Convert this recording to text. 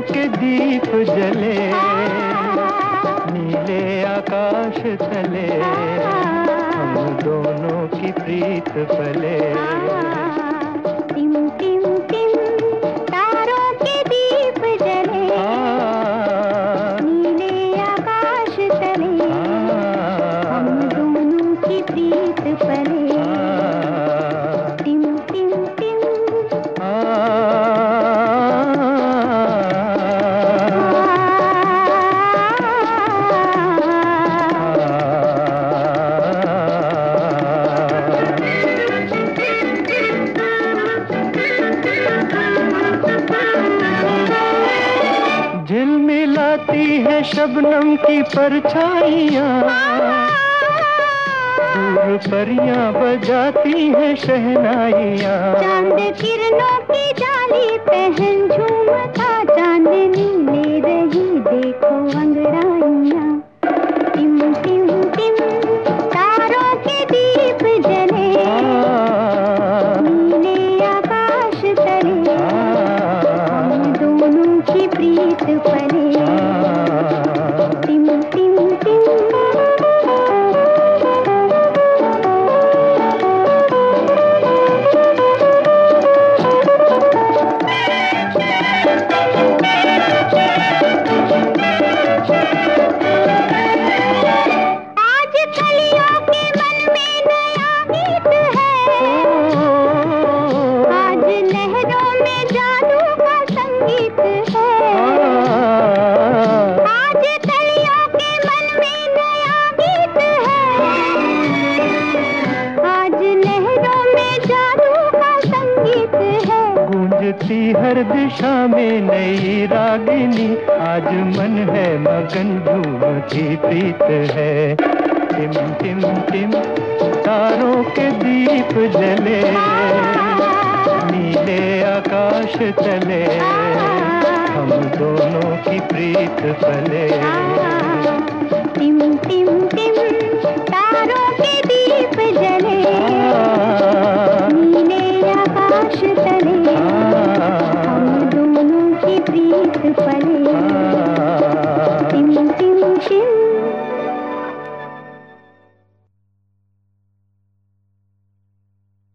दीप जले नीले आकाश तले हम दोनों की प्रीत पले झिलमिलाती है शबनम की परछाइयाँ। दूर परियाँ बजाती है शहनाइया। चाँद किरणों की जाली पहन झूमता हर दिशा में नई रागिनी। आज मन है, मगन झूमती प्रीत है। टिम टिम टिम तारों के दीप जले। नीले आकाश तले हम दोनों की प्रीत पले।